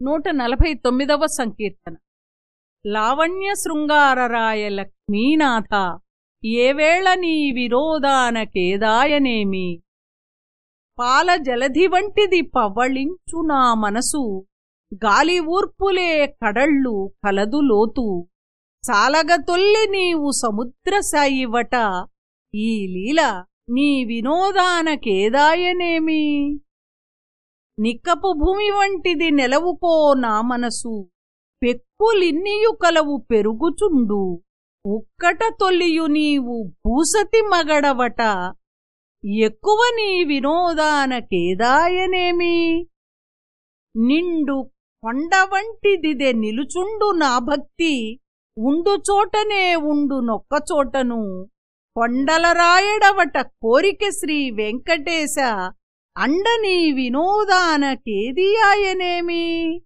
నూట నలభై తొమ్మిదవ సంకీర్తన. లావణ్య శృంగారరాయ లక్ష్మీనాథ ఏవేళ నీ విరోధానకేదాయనేమి పాల జలధి వంటిది పవ్వళించు నా మనసు గాలి ఊర్పులే కడళ్ళు కలదు లోతు. చాలగతొల్లి నీవు సముద్ర సాయివట ఈ లీల నీ వినోదానకేదాయనేమి నిక్కపు భూమి వంటిది నెలవుకో నా మనసు. పెక్కులిన్నియు కలవు పెరుగుచుండు. ఉక్కట తొలియు నీవు భూసతి మగడవట. ఎక్కువ నీ వినోదానకేదాయనేమి నిండు కొండ వంటిదిదే నిలుచుండు నా భక్తి. ఉండు చోటనే ఉండు నొక్కచోటను కొండల రాయడవట కోరిక శ్రీ వెంకటేశ. అండనీ వినోదానకేదియాయనేమి